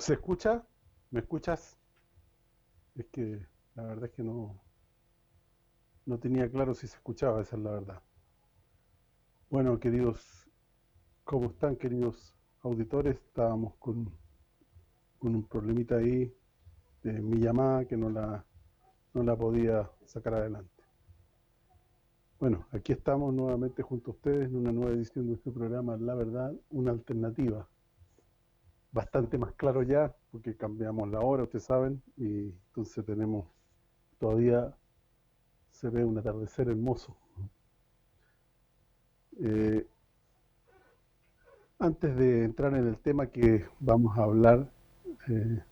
¿Se escucha? ¿Me escuchas? Es que la verdad es que no, no tenía claro si se escuchaba, esa es la verdad. Bueno, queridos, ¿cómo están, queridos auditores? Estábamos con, con un problemita ahí de mi llamada que no la, no la podía sacar adelante. Bueno, aquí estamos nuevamente junto a ustedes en una nueva edición de este programa La Verdad, una alternativa bastante más claro ya, porque cambiamos la hora, ustedes saben, y entonces tenemos, todavía se ve un atardecer hermoso. Eh, antes de entrar en el tema que vamos a hablar, eh,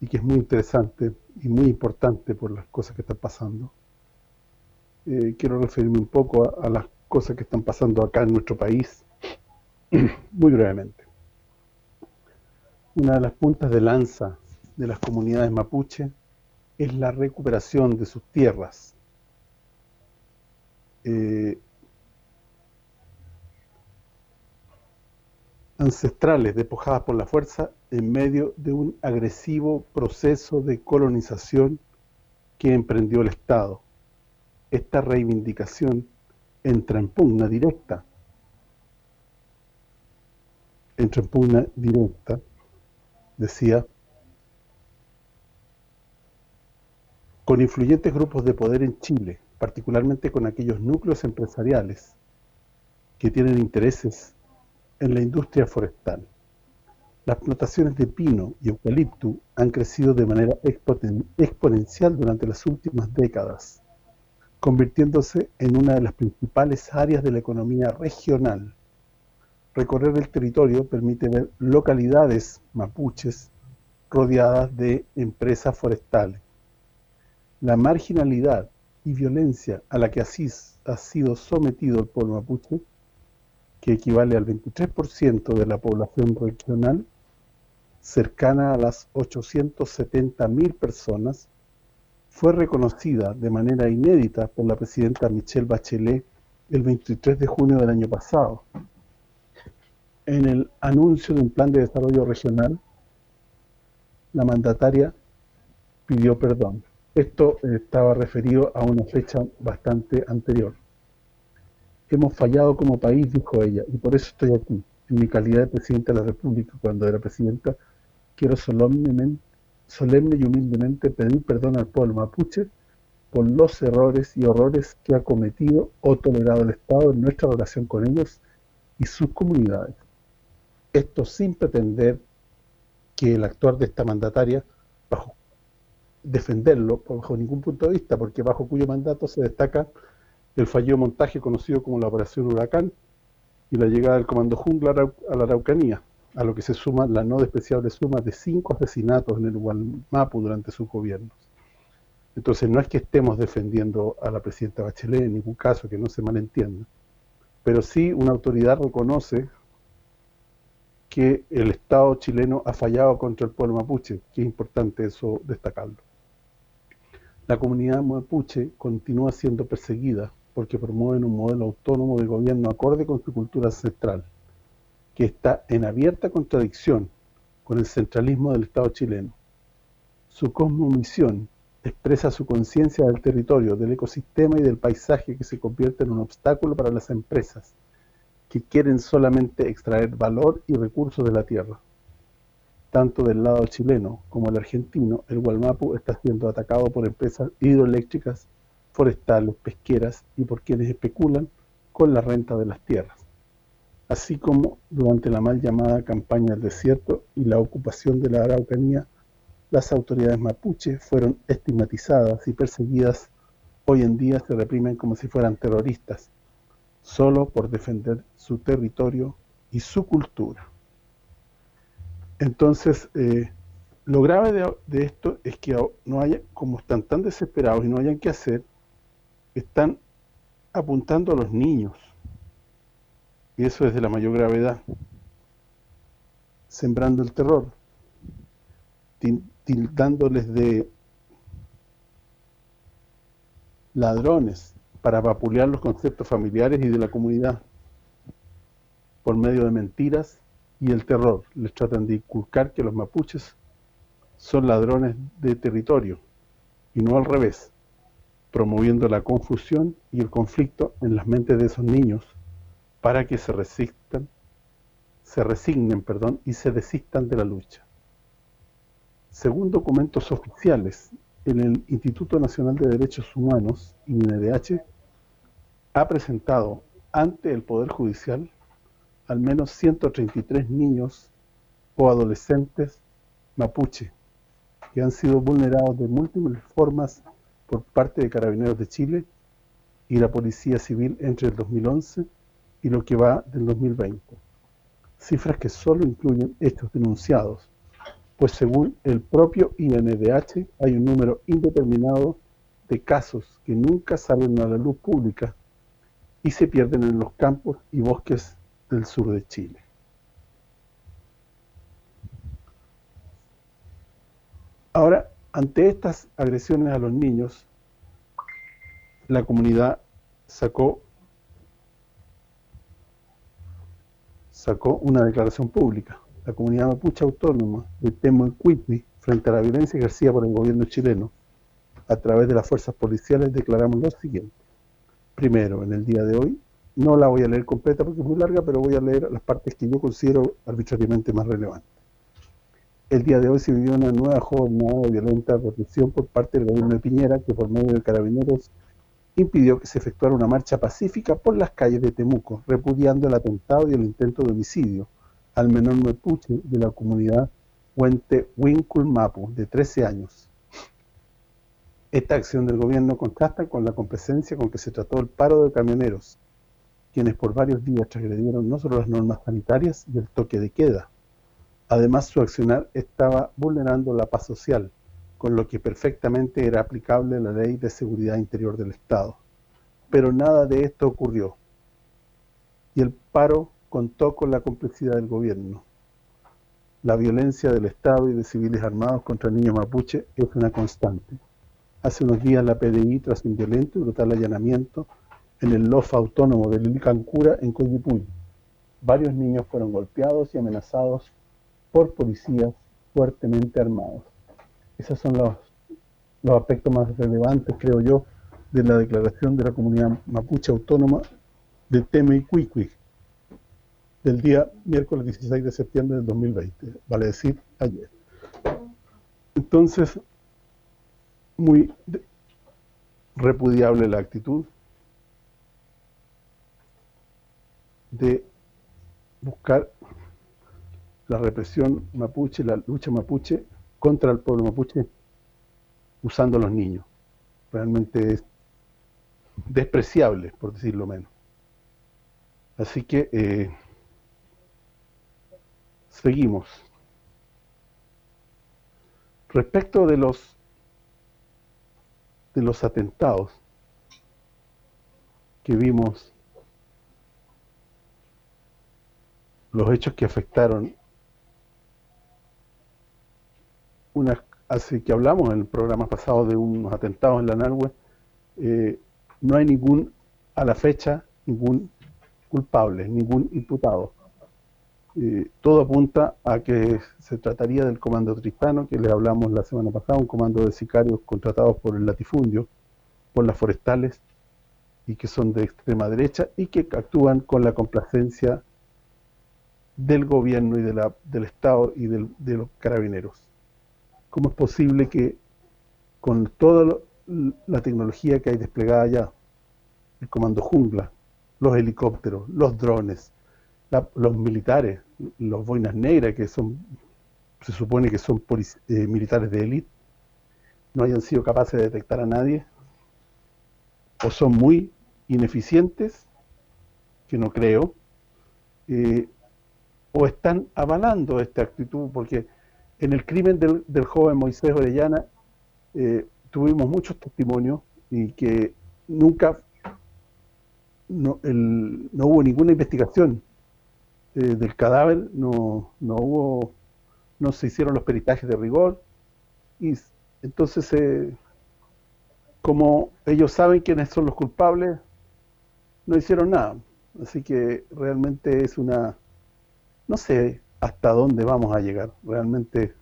y que es muy interesante y muy importante por las cosas que están pasando, eh, quiero referirme un poco a las cosas que están pasando acá en nuestro país, muy brevemente una de las puntas de lanza de las comunidades mapuche es la recuperación de sus tierras. Eh, ancestrales despojadas por la fuerza en medio de un agresivo proceso de colonización que emprendió el Estado. Esta reivindicación entra en pugna directa entra en pugna directa decía, con influyentes grupos de poder en Chile, particularmente con aquellos núcleos empresariales que tienen intereses en la industria forestal. Las plantaciones de pino y eucalipto han crecido de manera exponencial durante las últimas décadas, convirtiéndose en una de las principales áreas de la economía regional Recorrer el territorio permite ver localidades mapuches rodeadas de empresas forestales. La marginalidad y violencia a la que así ha sido sometido el pueblo mapuche, que equivale al 23% de la población regional, cercana a las 870.000 personas, fue reconocida de manera inédita por la presidenta Michelle Bachelet el 23 de junio del año pasado, en el anuncio de un plan de desarrollo regional, la mandataria pidió perdón. Esto estaba referido a una fecha bastante anterior. Hemos fallado como país, dijo ella, y por eso estoy aquí. En mi calidad de Presidenta de la República, cuando era Presidenta, quiero solemnemente, solemne y humildemente pedir perdón al pueblo mapuche por los errores y horrores que ha cometido o tolerado el Estado en nuestra relación con ellos y sus comunidades. Esto sin pretender que el actuar de esta mandataria, bajo defenderlo bajo ningún punto de vista, porque bajo cuyo mandato se destaca el fallido montaje conocido como la Operación Huracán y la llegada del Comando Jungla a la Araucanía, a lo que se suma la no despreciable suma de cinco asesinatos en el Gualmapu durante sus gobiernos. Entonces no es que estemos defendiendo a la presidenta Bachelet en ningún caso, que no se malentienda, pero sí una autoridad reconoce que el Estado chileno ha fallado contra el pueblo mapuche, que es importante eso destacarlo. La comunidad mapuche continúa siendo perseguida porque promueven un modelo autónomo de gobierno acorde con su cultura ancestral, que está en abierta contradicción con el centralismo del Estado chileno. Su cosmovisión expresa su conciencia del territorio, del ecosistema y del paisaje que se convierte en un obstáculo para las empresas, que quieren solamente extraer valor y recursos de la tierra. Tanto del lado chileno como el argentino, el Gualmapu está siendo atacado por empresas hidroeléctricas, forestales, pesqueras y por quienes especulan con la renta de las tierras. Así como durante la mal llamada campaña del desierto y la ocupación de la Araucanía, las autoridades mapuche fueron estigmatizadas y perseguidas, hoy en día se reprimen como si fueran terroristas, solo por defender su territorio y su cultura. Entonces, eh, lo grave de, esto es que no haya, como están tan desesperados y no hayan qué hacer, están apuntando a los niños. Y eso es de la mayor gravedad. Sembrando el terror. Tildándoles de ladrones, para vapulear los conceptos familiares y de la comunidad por medio de mentiras y el terror. Les tratan de inculcar que los mapuches son ladrones de territorio y no al revés, promoviendo la confusión y el conflicto en las mentes de esos niños para que se resistan, se resignen, perdón, y se desistan de la lucha. Según documentos oficiales, en el Instituto Nacional de Derechos Humanos, INDH, ha presentado ante el Poder Judicial al menos 133 niños o adolescentes mapuche que han sido vulnerados de múltiples formas por parte de Carabineros de Chile y la Policía Civil entre el 2011 y lo que va del 2020. Cifras que solo incluyen hechos denunciados, pues según el propio INDH hay un número indeterminado de casos que nunca salen a la luz pública y se pierden en los campos y bosques del sur de Chile. Ahora, ante estas agresiones a los niños, la comunidad sacó sacó una declaración pública. La comunidad mapuche autónoma de Temucuitni, frente a la violencia ejercida por el gobierno chileno, a través de las fuerzas policiales declaramos lo siguiente. Primero, en el día de hoy, no la voy a leer completa porque es muy larga, pero voy a leer las partes que yo considero arbitrariamente más relevantes. El día de hoy se vivió una nueva jornada de violenta represión por parte del gobierno de Piñera, que por medio de carabineros impidió que se efectuara una marcha pacífica por las calles de Temuco, repudiando el atentado y el intento de homicidio al menor mapuche de la comunidad Huente Mapu, de 13 años. Esta acción del gobierno contrasta con la complacencia con que se trató el paro de camioneros, quienes por varios días transgredieron no solo las normas sanitarias y el toque de queda. Además, su accionar estaba vulnerando la paz social, con lo que perfectamente era aplicable la Ley de Seguridad Interior del Estado. Pero nada de esto ocurrió. Y el paro contó con la complicidad del gobierno. La violencia del Estado y de civiles armados contra niños mapuche es una constante. Hace unos días la PDI, tras un violento y brutal allanamiento, en el LOF autónomo de Lilicancura, en Coyipulli. Varios niños fueron golpeados y amenazados por policías fuertemente armados. Esos son los, los aspectos más relevantes, creo yo, de la declaración de la comunidad mapuche autónoma de Teme del día miércoles 16 de septiembre del 2020, vale decir, ayer. Entonces, muy repudiable la actitud de buscar la represión mapuche, la lucha mapuche contra el pueblo mapuche usando a los niños. Realmente es despreciable, por decirlo menos. Así que eh, seguimos. Respecto de los de los atentados que vimos los hechos que afectaron una así que hablamos en el programa pasado de unos atentados en la Nalhue, eh, no hay ningún, a la fecha, ningún culpable, ningún imputado. Eh, todo apunta a que se trataría del comando Tristano, que le hablamos la semana pasada, un comando de sicarios contratados por el latifundio, por las forestales, y que son de extrema derecha, y que actúan con la complacencia del gobierno y del Estado y de los carabineros. ¿Cómo es posible que con toda la tecnología que hay desplegada allá, el comando jungla, los helicópteros, los drones, los militares, los boinas negras que son se supone que son eh, militares de élite, no hayan sido capaces de detectar a nadie, o son muy ineficientes, que no creo, eh, o están avalando esta actitud, porque en el crimen del, joven Moisés Orellana eh, tuvimos muchos testimonios y que nunca no, hubo ninguna investigación eh, del cadáver, no, no hubo no se hicieron los peritajes de rigor. Y entonces eh, como ellos saben quiénes son los culpables no hicieron nada. Así que realmente es una no sé, hasta dónde vamos a llegar. Realmente,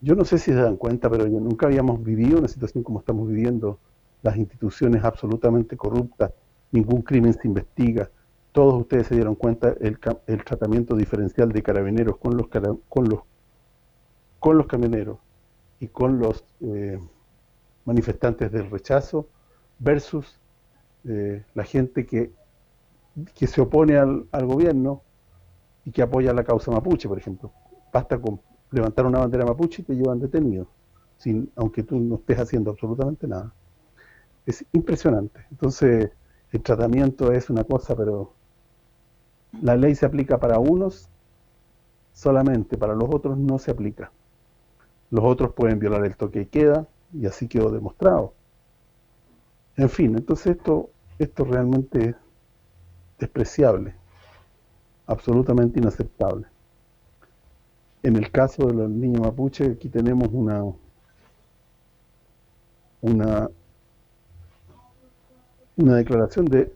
yo no sé si se dan cuenta, pero yo nunca habíamos vivido una situación como estamos viviendo, las instituciones absolutamente corruptas, ningún crimen se investiga, todos ustedes se dieron cuenta el, el tratamiento diferencial de carabineros con los con los con los camioneros y con los eh, manifestantes del rechazo versus eh, la gente que, que se opone al, al, gobierno y que apoya la causa mapuche, por ejemplo. Basta con levantar una bandera mapuche y te llevan detenido, sin aunque tú no estés haciendo absolutamente nada. Es impresionante. Entonces, el tratamiento es una cosa, pero la ley se aplica para unos solamente, para los otros no se aplica. Los otros pueden violar el toque y queda, y así quedó demostrado. En fin, entonces esto, esto realmente es despreciable, absolutamente inaceptable. En el caso de los niños mapuche, aquí tenemos una una una declaración de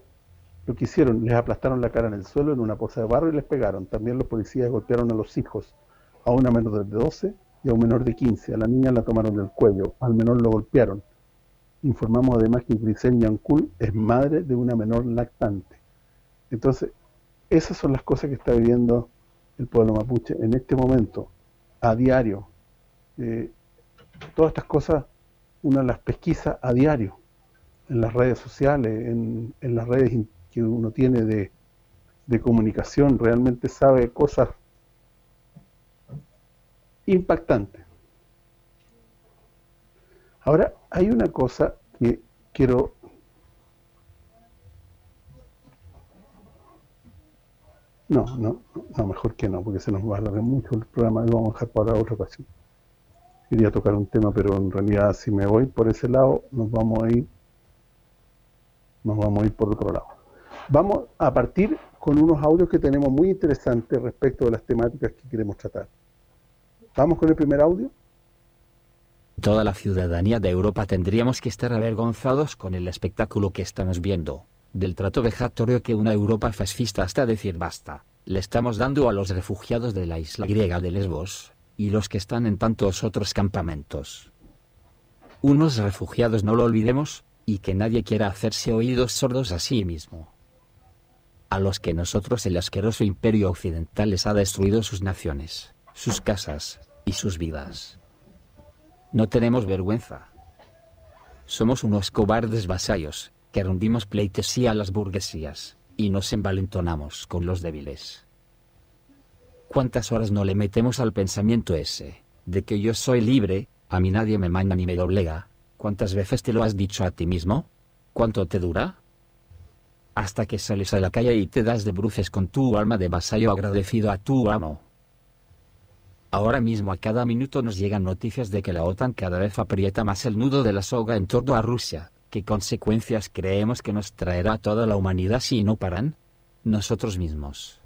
lo que hicieron, les aplastaron la cara en el suelo en una poza de barro y les pegaron. También los policías golpearon a los hijos, a una menor de 12 y a un menor de 15. A la niña la tomaron del cuello, al menor lo golpearon. Informamos además que Grisel Yancul es madre de una menor lactante. Entonces, esas son las cosas que está viviendo el pueblo mapuche en este momento, a diario. Eh, todas estas cosas, una las pesquisa a diario, en las redes sociales, en, en las redes que uno tiene de, de comunicación, realmente sabe cosas impactantes. Ahora, hay una cosa que quiero No, no, no, mejor que no, porque se nos va a alargar mucho el programa y vamos a dejar para otra ocasión. Quería tocar un tema, pero en realidad si me voy por ese lado, nos vamos a ir nos vamos a ir por otro lado. Vamos a partir con unos audios que tenemos muy interesantes respecto de las temáticas que queremos tratar. ¿Vamos con el primer audio? Toda la ciudadanía de Europa tendríamos que estar avergonzados con el espectáculo que estamos viendo, del trato vejatorio que una Europa fascista hasta decir basta, le estamos dando a los refugiados de la isla griega de Lesbos, y los que están en tantos otros campamentos. Unos refugiados no lo olvidemos, y que nadie quiera hacerse oídos sordos a sí mismo. A los que nosotros el asqueroso imperio occidental les ha destruido sus naciones, sus casas, y sus vidas. No tenemos vergüenza. Somos unos cobardes vasallos, que rendimos pleitesía a las burguesías, y nos envalentonamos con los débiles. ¿Cuántas horas no le metemos al pensamiento ese, de que yo soy libre, a mí nadie me manda ni me doblega, ¿Cuántas veces te lo has dicho a ti mismo? ¿Cuánto te dura? Hasta que sales a la calle y te das de bruces con tu alma de vasallo agradecido a tu amo. Ahora mismo a cada minuto nos llegan noticias de que la OTAN cada vez aprieta más el nudo de la soga en torno a Rusia. ¿Qué consecuencias creemos que nos traerá toda la humanidad si no paran? Nosotros mismos.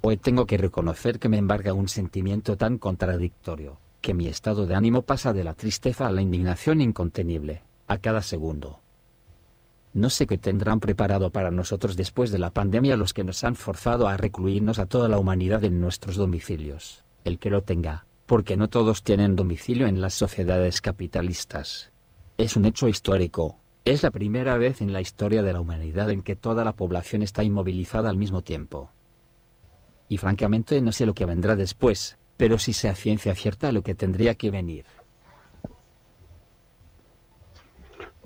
Hoy tengo que reconocer que me embarga un sentimiento tan contradictorio que mi estado de ánimo pasa de la tristeza a la indignación incontenible, a cada segundo. No sé qué tendrán preparado para nosotros después de la pandemia los que nos han forzado a recluirnos a toda la humanidad en nuestros domicilios, el que lo tenga, porque no todos tienen domicilio en las sociedades capitalistas. Es un hecho histórico, es la primera vez en la historia de la humanidad en que toda la población está inmovilizada al mismo tiempo. Y francamente no sé lo que vendrá después, pero si sea ciencia cierta lo que tendría que venir.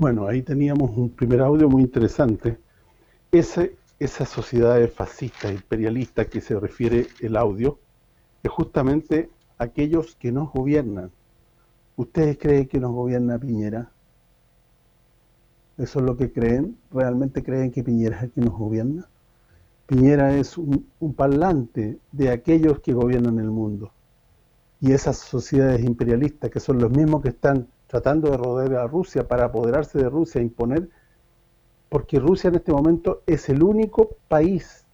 Bueno, ahí teníamos un primer audio muy interesante. Ese, esa sociedad fascista, imperialista que se refiere el audio, es justamente aquellos que nos gobiernan. ¿Ustedes creen que nos gobierna Piñera? ¿Eso es lo que creen? ¿Realmente creen que Piñera es el que nos gobierna? Piñera es un, un parlante de aquellos que gobiernan el mundo y esas sociedades imperialistas que son los mismos que están tratando de rodear a Rusia para apoderarse de Rusia e imponer, porque Rusia en este momento es el único país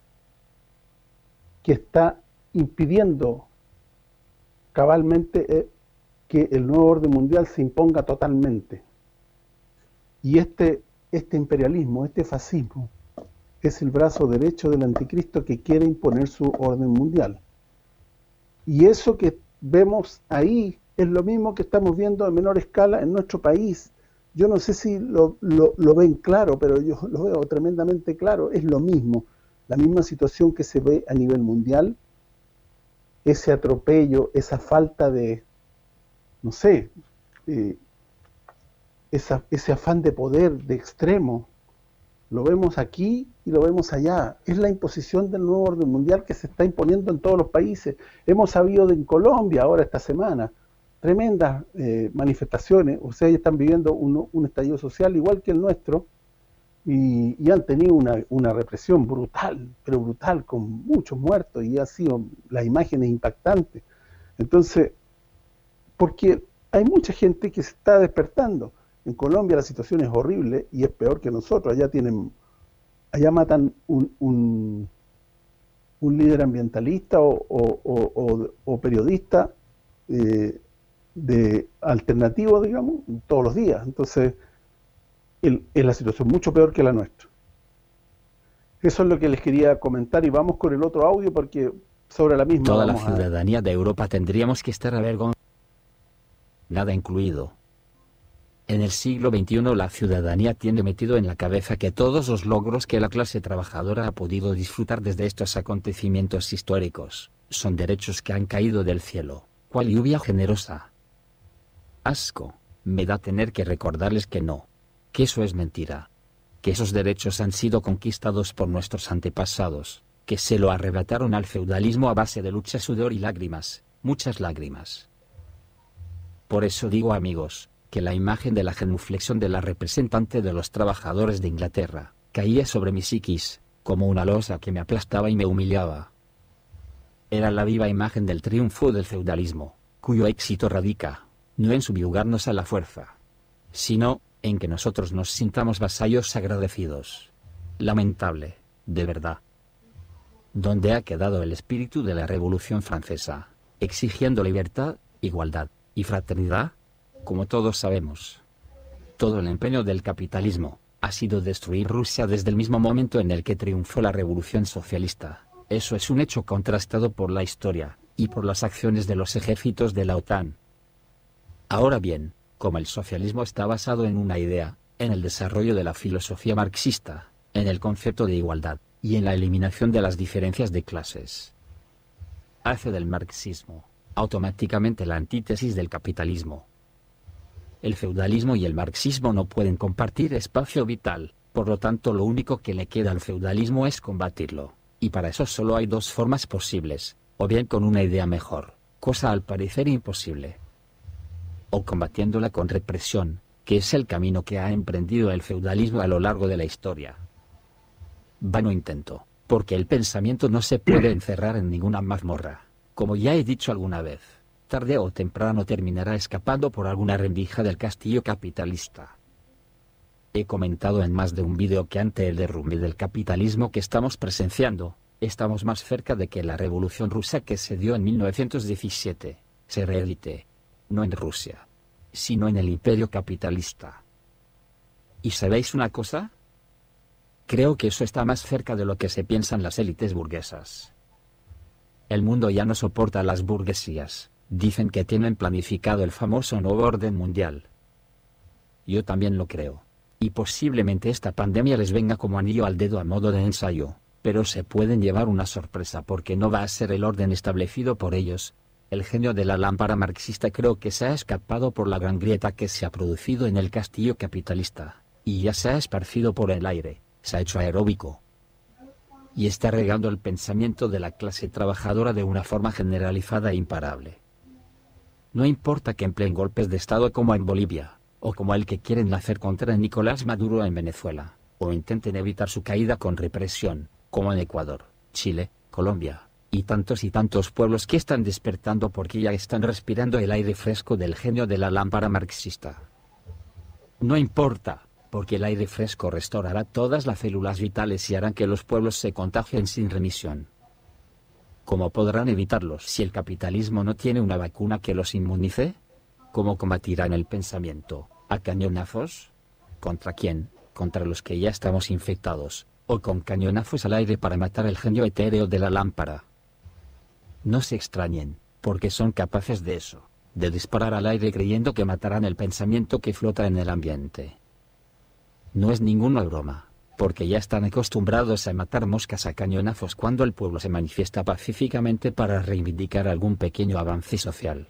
que está impidiendo cabalmente eh, que el nuevo orden mundial se imponga totalmente. Y este este imperialismo, este fascismo, es el brazo derecho del anticristo que quiere imponer su orden mundial. Y eso que vemos ahí es lo mismo que estamos viendo a menor escala en nuestro país. Yo no sé si lo, ven claro, pero yo lo veo tremendamente claro. Es lo mismo, la misma situación que se ve a nivel mundial, ese atropello, esa falta de, no sé, eh, ese afán de poder de extremo, lo vemos aquí y lo vemos allá. Es la imposición del nuevo orden mundial que se está imponiendo en todos los países. Hemos sabido en Colombia ahora esta semana tremendas eh, manifestaciones, o sea, están viviendo un, un, estallido social igual que el nuestro y, han tenido una, una, represión brutal, pero brutal, con muchos muertos y ha sido las imágenes impactantes. Entonces, porque hay mucha gente que se está despertando. En Colombia la situación es horrible y es peor que nosotros. Allá tienen, allá matan un, un, líder ambientalista o, periodista eh, de alternativo, digamos, todos los días. Entonces, es la situación mucho peor que la nuestra. Eso es lo que les quería comentar y vamos con el otro audio porque sobre la misma... Toda la ciudadanía de Europa tendríamos que estar avergonzados, nada incluido. En el siglo XXI la ciudadanía tiene metido en la cabeza que todos los logros que la clase trabajadora ha podido disfrutar desde estos acontecimientos históricos, son derechos que han caído del cielo, cual lluvia generosa. Asco, me da tener que recordarles que no, que eso es mentira, que esos derechos han sido conquistados por nuestros antepasados, que se lo arrebataron al feudalismo a base de lucha, sudor y lágrimas, muchas lágrimas. Por eso digo amigos, que la imagen de la genuflexión de la representante de los trabajadores de Inglaterra, caía sobre mi psiquis, como una losa que me aplastaba y me humillaba. Era la viva imagen del triunfo del feudalismo, cuyo éxito radica, no en subyugarnos a la fuerza, sino, en que nosotros nos sintamos vasallos agradecidos. Lamentable, de verdad. ¿Dónde ha quedado el espíritu de la Revolución Francesa, exigiendo libertad, igualdad y fraternidad? Como todos sabemos, todo el empeño del capitalismo ha sido destruir Rusia desde el mismo momento en el que triunfó la revolución socialista. Eso es un hecho contrastado por la historia, y por las acciones de los ejércitos de la OTAN. Ahora bien, como el socialismo está basado en una idea, en el desarrollo de la filosofía marxista, en el concepto de igualdad, y en la eliminación de las diferencias de clases, hace del marxismo, automáticamente la antítesis del capitalismo, el feudalismo y el marxismo no pueden compartir espacio vital, por lo tanto lo único que le queda al feudalismo es combatirlo, y para eso solo hay dos formas posibles, o bien con una idea mejor, cosa al parecer imposible, o combatiéndola con represión, que es el camino que ha emprendido el feudalismo a lo largo de la historia. Vano intento, porque el pensamiento no se puede encerrar en ninguna mazmorra, como ya he dicho alguna vez tarde o temprano terminará escapando por alguna rendija del castillo capitalista. He comentado en más de un vídeo que ante el derrumbe del capitalismo que estamos presenciando, estamos más cerca de que la revolución rusa que se dio en 1917, se reedite, no en Rusia, sino en el imperio capitalista. ¿Y sabéis una cosa? Creo que eso está más cerca de lo que se piensan las élites burguesas. El mundo ya no soporta las burguesías, Dicen que tienen planificado el famoso nuevo orden mundial. Yo también lo creo. Y posiblemente esta pandemia les venga como anillo al dedo a modo de ensayo, pero se pueden llevar una sorpresa porque no va a ser el orden establecido por ellos. El genio de la lámpara marxista creo que se ha escapado por la gran grieta que se ha producido en el castillo capitalista, y ya se ha esparcido por el aire, se ha hecho aeróbico, y está regando el pensamiento de la clase trabajadora de una forma generalizada e imparable. No importa que empleen golpes de Estado como en Bolivia, o como el que quieren hacer contra Nicolás Maduro en Venezuela, o intenten evitar su caída con represión, como en Ecuador, Chile, Colombia, y tantos y tantos pueblos que están despertando porque ya están respirando el aire fresco del genio de la lámpara marxista. No importa, porque el aire fresco restaurará todas las células vitales y harán que los pueblos se contagien sin remisión. ¿Cómo podrán evitarlos si el capitalismo no tiene una vacuna que los inmunice? ¿Cómo combatirán el pensamiento? ¿A cañonazos? ¿Contra quién? Contra los que ya estamos infectados, o con cañonazos al aire para matar el genio etéreo de la lámpara. No se extrañen, porque son capaces de eso, de disparar al aire creyendo que matarán el pensamiento que flota en el ambiente. No es ninguna broma, porque ya están acostumbrados a matar moscas a cañonazos cuando el pueblo se manifiesta pacíficamente para reivindicar algún pequeño avance social.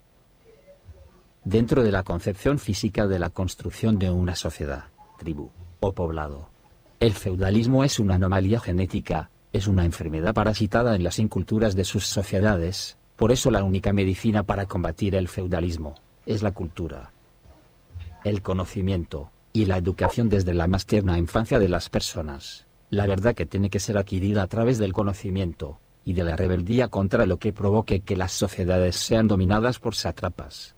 Dentro de la concepción física de la construcción de una sociedad, tribu o poblado, el feudalismo es una anomalía genética, es una enfermedad parasitada en las inculturas de sus sociedades, por eso la única medicina para combatir el feudalismo es la cultura. El conocimiento, y la educación desde la más tierna infancia de las personas. La verdad que tiene que ser adquirida a través del conocimiento, y de la rebeldía contra lo que provoque que las sociedades sean dominadas por sátrapas.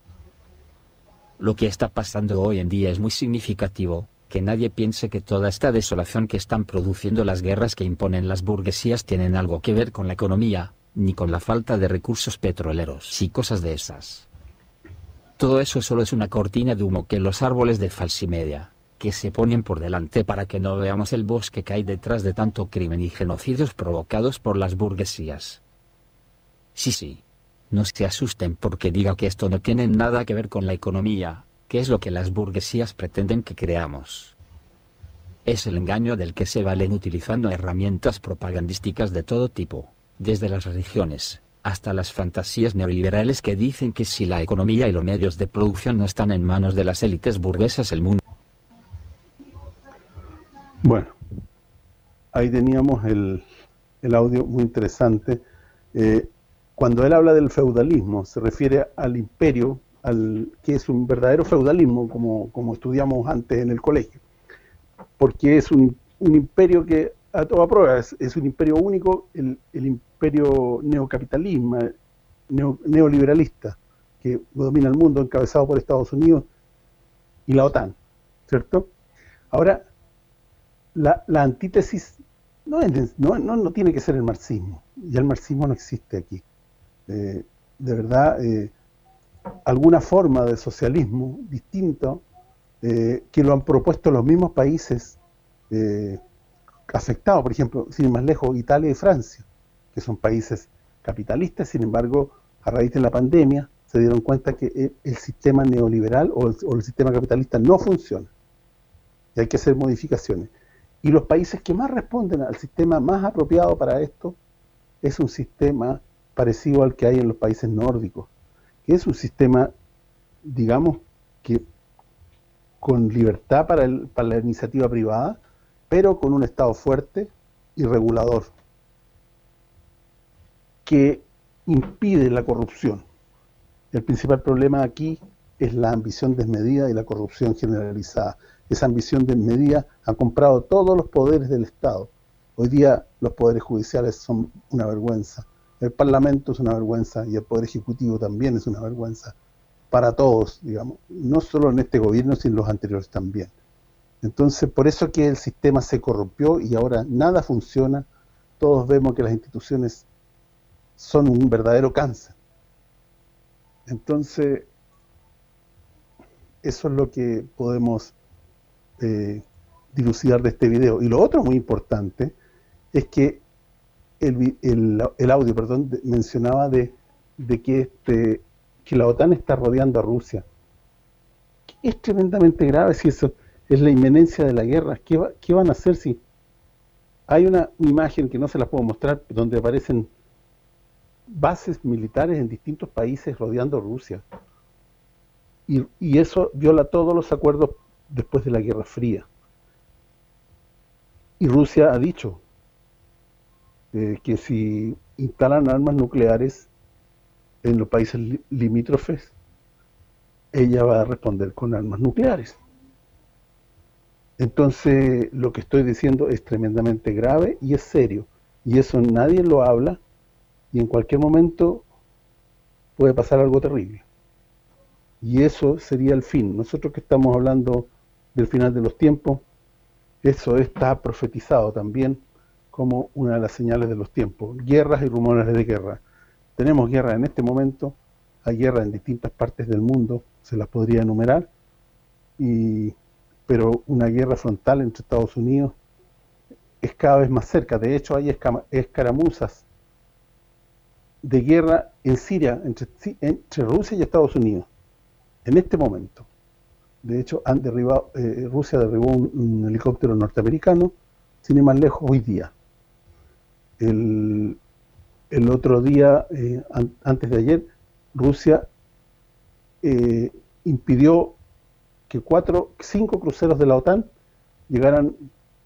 Lo que está pasando hoy en día es muy significativo, que nadie piense que toda esta desolación que están produciendo las guerras que imponen las burguesías tienen algo que ver con la economía, ni con la falta de recursos petroleros y cosas de esas. Todo eso solo es una cortina de humo que los árboles de falsimedia, que se ponen por delante para que no veamos el bosque que hay detrás de tanto crimen y genocidios provocados por las burguesías. Sí, sí. No se asusten porque diga que esto no tiene nada que ver con la economía, que es lo que las burguesías pretenden que creamos. Es el engaño del que se valen utilizando herramientas propagandísticas de todo tipo, desde las religiones, hasta las fantasías neoliberales que dicen que si la economía y los medios de producción no están en manos de las élites burguesas el mundo. Bueno, ahí teníamos el, el audio muy interesante. Eh, cuando él habla del feudalismo, se refiere al imperio, al que es un verdadero feudalismo, como, como estudiamos antes en el colegio, porque es un, un imperio que a toda prueba, es, un imperio único, el, imperio neocapitalismo, neoliberalista, que domina el mundo, encabezado por Estados Unidos y la OTAN, ¿cierto? Ahora, la, antítesis no, no, no, tiene que ser el marxismo, ya el marxismo no existe aquí. Eh, de verdad, eh, alguna forma de socialismo distinto eh, que lo han propuesto los mismos países afectado, por ejemplo, sin ir más lejos, Italia y Francia, que son países capitalistas, sin embargo, a raíz de la pandemia, se dieron cuenta que el, sistema neoliberal o el, sistema capitalista no funciona. Y hay que hacer modificaciones. Y los países que más responden al sistema más apropiado para esto es un sistema parecido al que hay en los países nórdicos, que es un sistema, digamos, que con libertad para, para la iniciativa privada, pero con un Estado fuerte y regulador que impide la corrupción. El principal problema aquí es la ambición desmedida y la corrupción generalizada. Esa ambición desmedida ha comprado todos los poderes del Estado. Hoy día los poderes judiciales son una vergüenza. El Parlamento es una vergüenza y el Poder Ejecutivo también es una vergüenza. Para todos, digamos. No solo en este gobierno, sino en los anteriores también. Entonces, por eso que el sistema se corrompió y ahora nada funciona. Todos vemos que las instituciones son un verdadero cáncer. Entonces, eso es lo que podemos eh, dilucidar de este video. Y lo otro muy importante es que el, audio perdón, mencionaba de, que este que la OTAN está rodeando a Rusia. Es tremendamente grave si eso es la inminencia de la guerra. ¿Qué, van a hacer si hay una imagen que no se la puedo mostrar donde aparecen bases militares en distintos países rodeando Rusia? Y, eso viola todos los acuerdos después de la Guerra Fría. Y Rusia ha dicho eh, que si instalan armas nucleares en los países limítrofes, ella va a responder con armas nucleares. Entonces, lo que estoy diciendo es tremendamente grave y es serio. Y eso nadie lo habla y en cualquier momento puede pasar algo terrible. Y eso sería el fin. Nosotros que estamos hablando del final de los tiempos, eso está profetizado también como una de las señales de los tiempos. Guerras y rumores de guerra. Tenemos guerra en este momento, hay guerra en distintas partes del mundo, se las podría enumerar, y pero una guerra frontal entre Estados Unidos es cada vez más cerca. De hecho, hay escaramuzas de guerra en Siria entre, entre Rusia y Estados Unidos. En este momento. De hecho, han derribado, eh, Rusia derribó un, helicóptero norteamericano, sin ir más lejos, hoy día. El, otro día, eh, antes de ayer, Rusia eh, impidió que cuatro, cinco cruceros de la OTAN llegaran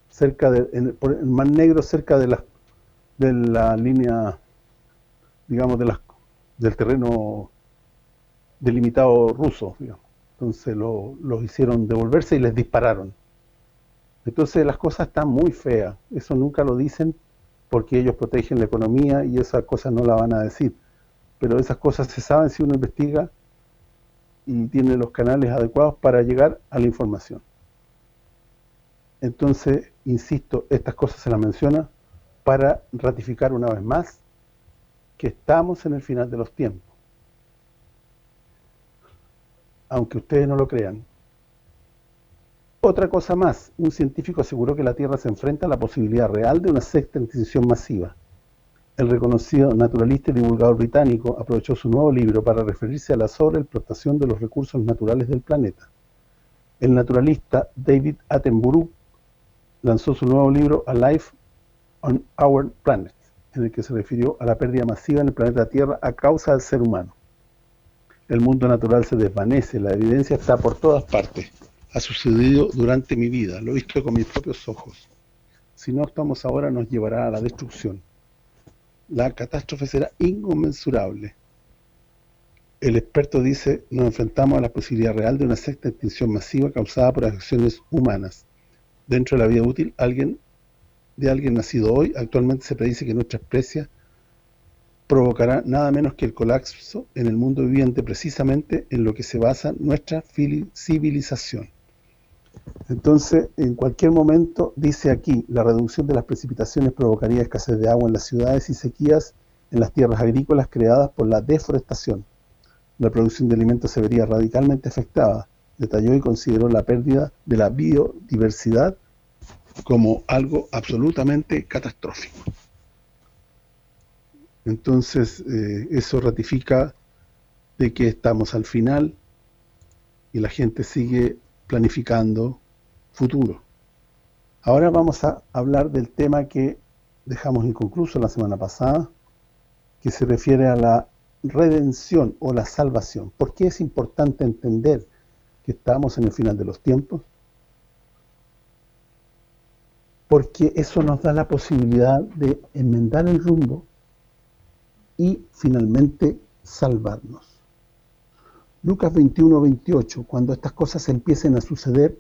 cerca de, por el Mar Negro, cerca de la, de la línea, digamos, de del terreno delimitado ruso, Entonces los hicieron devolverse y les dispararon. Entonces las cosas están muy feas. Eso nunca lo dicen porque ellos protegen la economía y esas cosas no la van a decir. Pero esas cosas se saben si uno investiga y tiene los canales adecuados para llegar a la información. Entonces, insisto, estas cosas se las menciona para ratificar una vez más que estamos en el final de los tiempos. Aunque ustedes no lo crean. Otra cosa más, un científico aseguró que la Tierra se enfrenta a la posibilidad real de una sexta extinción masiva. El reconocido naturalista y divulgador británico aprovechó su nuevo libro para referirse a la sobreexplotación de los recursos naturales del planeta. El naturalista David Attenborough lanzó su nuevo libro A Life on Our Planet, en el que se refirió a la pérdida masiva en el planeta Tierra a causa del ser humano. El mundo natural se desvanece, la evidencia está por todas partes. Ha sucedido durante mi vida, lo he visto con mis propios ojos. Si no actuamos ahora nos llevará a la destrucción. La catástrofe será inconmensurable. El experto dice, nos enfrentamos a la posibilidad real de una sexta extinción masiva causada por acciones humanas dentro de la vida útil alguien de alguien nacido hoy, actualmente se predice que nuestra especie provocará nada menos que el colapso en el mundo viviente, precisamente en lo que se basa nuestra civilización. Entonces, en cualquier momento, dice aquí, la reducción de las precipitaciones provocaría escasez de agua en las ciudades y sequías en las tierras agrícolas creadas por la deforestación. La producción de alimentos se vería radicalmente afectada, detalló y consideró la pérdida de la biodiversidad como algo absolutamente catastrófico. Entonces, eh, eso ratifica de que estamos al final y la gente sigue planificando futuro. Ahora vamos a hablar del tema que dejamos inconcluso la semana pasada, que se refiere a la redención o la salvación. ¿Por qué es importante entender que estamos en el final de los tiempos, porque eso nos da la posibilidad de enmendar el rumbo y finalmente salvarnos. Lucas 21, 28, cuando estas cosas empiecen a suceder,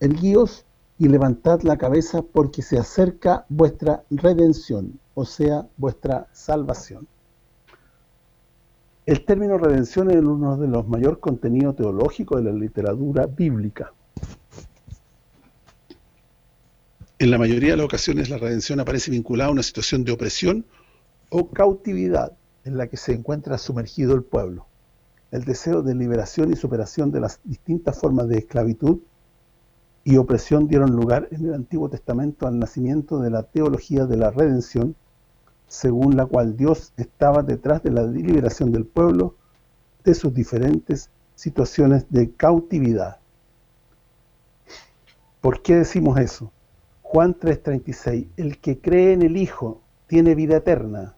erguíos y levantad la cabeza porque se acerca vuestra redención, o sea, vuestra salvación. El término redención es uno de los mayores contenidos teológicos de la literatura bíblica. En la mayoría de las ocasiones la redención aparece vinculada a una situación de opresión o cautividad en la que se encuentra sumergido el pueblo. El deseo de liberación y superación de las distintas formas de esclavitud y opresión dieron lugar en el Antiguo Testamento al nacimiento de la teología de la redención según la cual Dios estaba detrás de la liberación del pueblo de sus diferentes situaciones de cautividad. ¿Por qué decimos eso? Juan 3.36, el que cree en el Hijo tiene vida eterna,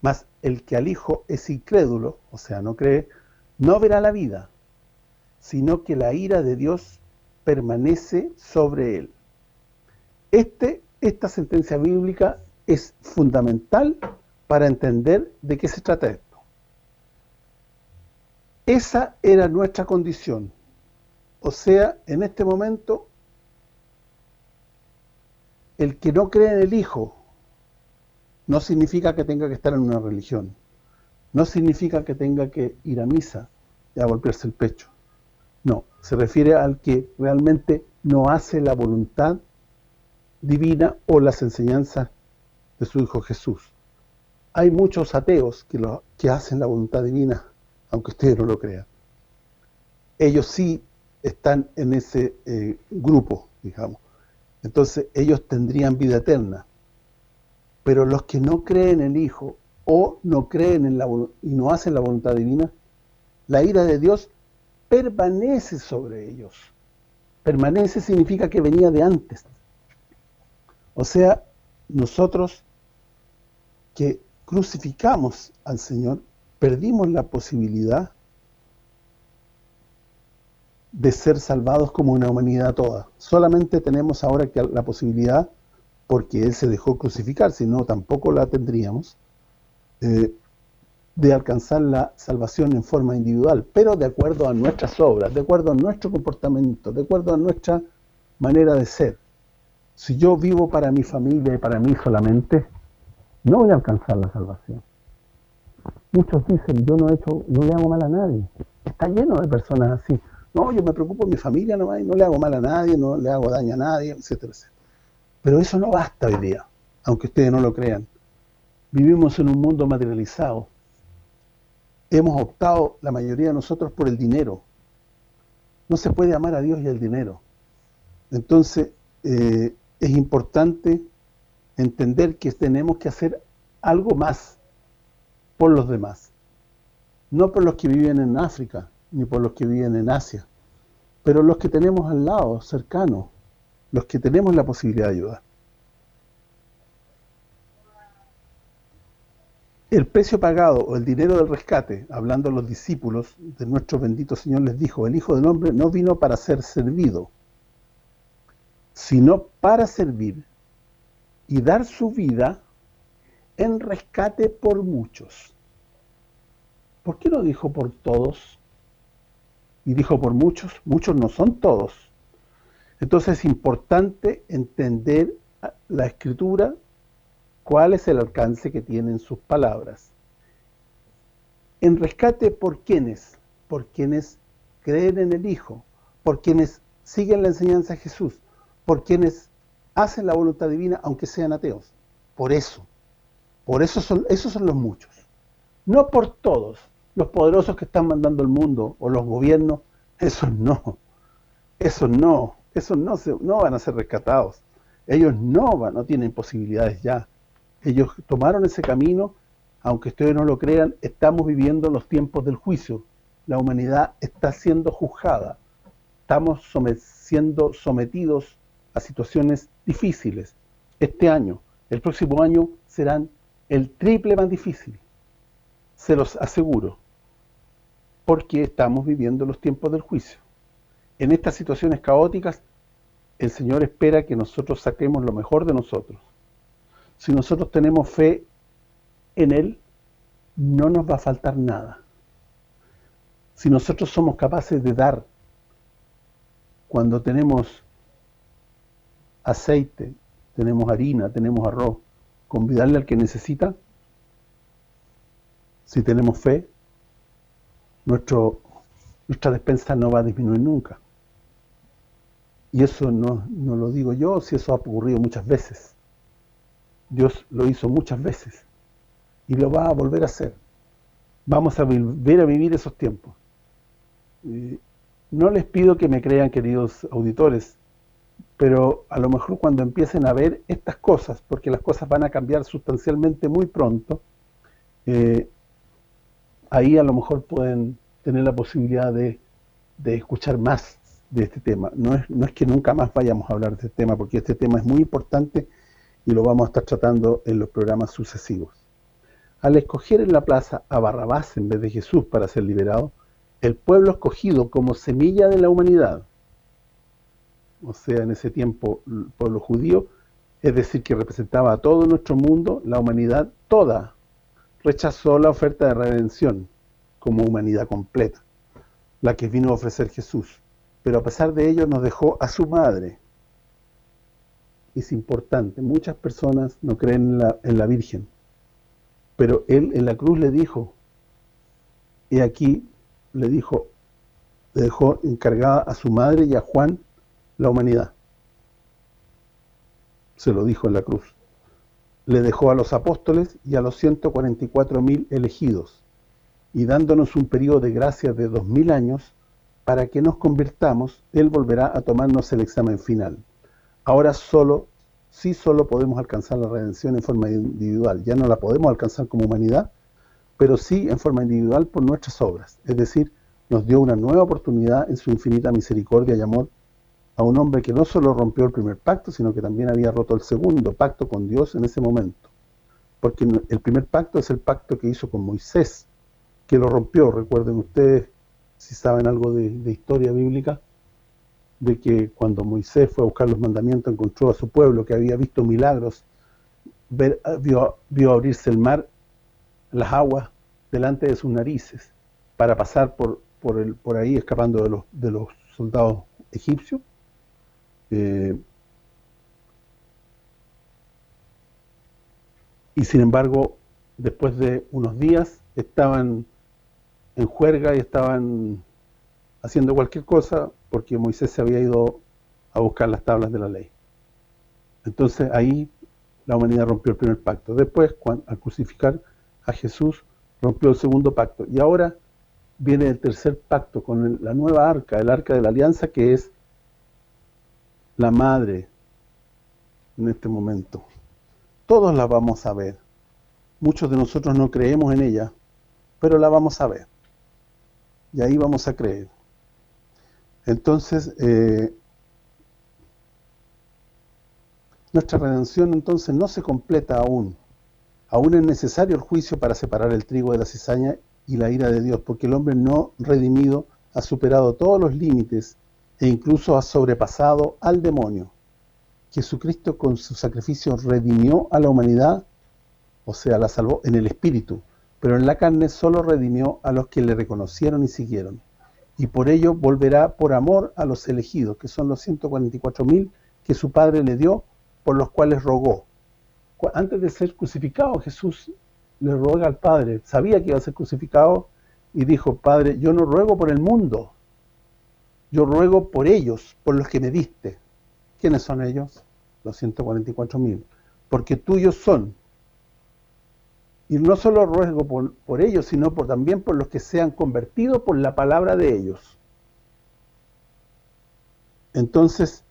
mas el que al Hijo es incrédulo, o sea, no cree, no verá la vida, sino que la ira de Dios permanece sobre él. Este, esta sentencia bíblica es fundamental para entender de qué se trata esto. Esa era nuestra condición. O sea, en este momento, el que no cree en el Hijo no significa que tenga que estar en una religión. No significa que tenga que ir a misa y a golpearse el pecho. No, se refiere al que realmente no hace la voluntad divina o las enseñanzas de su Hijo Jesús. Hay muchos ateos que, lo, hacen la voluntad divina, aunque ustedes no lo crean. Ellos sí están en ese eh, grupo, digamos. Entonces ellos tendrían vida eterna. Pero los que no creen en el Hijo o no creen en la y no hacen la voluntad divina, la ira de Dios permanece sobre ellos. Permanece significa que venía de antes. O sea, nosotros que crucificamos al Señor, perdimos la posibilidad de ser salvados como una humanidad toda. Solamente tenemos ahora la posibilidad, porque Él se dejó crucificar, si no tampoco la tendríamos, eh, de alcanzar la salvación en forma individual, pero de acuerdo a nuestras obras, de acuerdo a nuestro comportamiento, de acuerdo a nuestra manera de ser. Si yo vivo para mi familia y para mí solamente, no voy a alcanzar la salvación. Muchos dicen, yo no he hecho, no le hago mal a nadie. Está lleno de personas así. No, yo me preocupo de mi familia nomás no le hago mal a nadie, no le hago daño a nadie, etcétera, etcétera. Pero eso no basta hoy día, aunque ustedes no lo crean. Vivimos en un mundo materializado. Hemos optado, la mayoría de nosotros, por el dinero. No se puede amar a Dios y al dinero. Entonces, eh, es importante entender que tenemos que hacer algo más por los demás. No por los que viven en África, ni por los que viven en Asia, pero los que tenemos al lado, cercanos, los que tenemos la posibilidad de ayudar. El precio pagado o el dinero del rescate, hablando a los discípulos de nuestro bendito Señor, les dijo, el Hijo del Hombre no vino para ser servido, sino para servir y dar su vida en rescate por muchos. ¿Por qué no dijo por todos? Y dijo por muchos, muchos no son todos. Entonces es importante entender la Escritura, cuál es el alcance que tienen sus palabras. En rescate, ¿por quiénes? Por quienes creen en el Hijo, por quienes siguen la enseñanza de Jesús, por quienes hacen la voluntad divina aunque sean ateos. Por eso. Por eso son esos son los muchos. No por todos, los poderosos que están mandando el mundo o los gobiernos, esos no. Esos no, esos no se, no van a ser rescatados. Ellos no van, no tienen posibilidades ya. Ellos tomaron ese camino, aunque ustedes no lo crean, estamos viviendo los tiempos del juicio. La humanidad está siendo juzgada. Estamos siendo sometidos a situaciones difíciles. Este año, el próximo año serán el triple más difícil. Se los aseguro. Porque estamos viviendo los tiempos del juicio. En estas situaciones caóticas, el Señor espera que nosotros saquemos lo mejor de nosotros. Si nosotros tenemos fe en Él, no nos va a faltar nada. Si nosotros somos capaces de dar cuando tenemos aceite, tenemos harina, tenemos arroz, convidarle al que necesita, si tenemos fe, nuestra despensa no va a disminuir nunca. Y eso no, no lo digo yo, si eso ha ocurrido muchas veces. Dios lo hizo muchas veces y lo va a volver a hacer. Vamos a volver a vivir esos tiempos. no les pido que me crean, queridos auditores, pero a lo mejor cuando empiecen a ver estas cosas, porque las cosas van a cambiar sustancialmente muy pronto, eh, ahí a lo mejor pueden tener la posibilidad de, escuchar más de este tema. No es, no es que nunca más vayamos a hablar de este tema, porque este tema es muy importante y lo vamos a estar tratando en los programas sucesivos. Al escoger en la plaza a Barrabás en vez de Jesús para ser liberado, el pueblo escogido como semilla de la humanidad, o sea, en ese tiempo el pueblo judío, es decir, que representaba a todo nuestro mundo, la humanidad toda, rechazó la oferta de redención como humanidad completa, la que vino a ofrecer Jesús. Pero a pesar de ello nos dejó a su madre. Es importante, muchas personas no creen en la, en la Virgen, pero él en la cruz le dijo, y aquí le dijo, le dejó encargada a su madre y a Juan la humanidad. Se lo dijo en la cruz. Le dejó a los apóstoles y a los 144.000 elegidos, y dándonos un periodo de gracia de 2.000 años, para que nos convirtamos, Él volverá a tomarnos el examen final. ahora solo, sí solo podemos alcanzar la redención en forma individual. Ya no la podemos alcanzar como humanidad, pero sí en forma individual por nuestras obras. Es decir, nos dio una nueva oportunidad en su infinita misericordia y amor a un hombre que no solo rompió el primer pacto, sino que también había roto el segundo pacto con Dios en ese momento. Porque el primer pacto es el pacto que hizo con Moisés, que lo rompió. Recuerden ustedes, si saben algo de, historia bíblica, de que cuando Moisés fue a buscar los mandamientos encontró a su pueblo que había visto milagros, vio, vio abrirse el mar, las aguas delante de sus narices para pasar por por el por ahí escapando de los de los soldados egipcios. Eh, y sin embargo, después de unos días, estaban en juerga y estaban haciendo cualquier cosa porque Moisés se había ido a buscar las tablas de la ley. Entonces ahí la humanidad rompió el primer pacto. Después, al crucificar a Jesús, rompió el segundo pacto. Y ahora viene el tercer pacto con la nueva arca, el arca de la alianza, que es la madre en este momento. Todos la vamos a ver. Muchos de nosotros no creemos en ella, pero la vamos a ver. Y ahí vamos a creer. Entonces, eh, nuestra redención entonces no se completa aún. Aún es necesario el juicio para separar el trigo de la cizaña y la ira de Dios, porque el hombre no redimido ha superado todos los límites e incluso ha sobrepasado al demonio. Jesucristo con su sacrificio redimió a la humanidad, o sea, la salvó en el espíritu, pero en la carne solo redimió a los que le reconocieron y siguieron. Y por ello volverá por amor a los elegidos, que son los 144.000 que su Padre le dio, por los cuales rogó. Antes de ser crucificado, Jesús le ruega al Padre, sabía que iba a ser crucificado, y dijo, Padre, yo no ruego por el mundo, yo ruego por ellos, por los que me diste. ¿Quiénes son ellos? Los 144.000. Porque tuyos son. Y no solo ruego por, ellos, sino también por los que sean convertidos por la palabra de ellos. Entonces,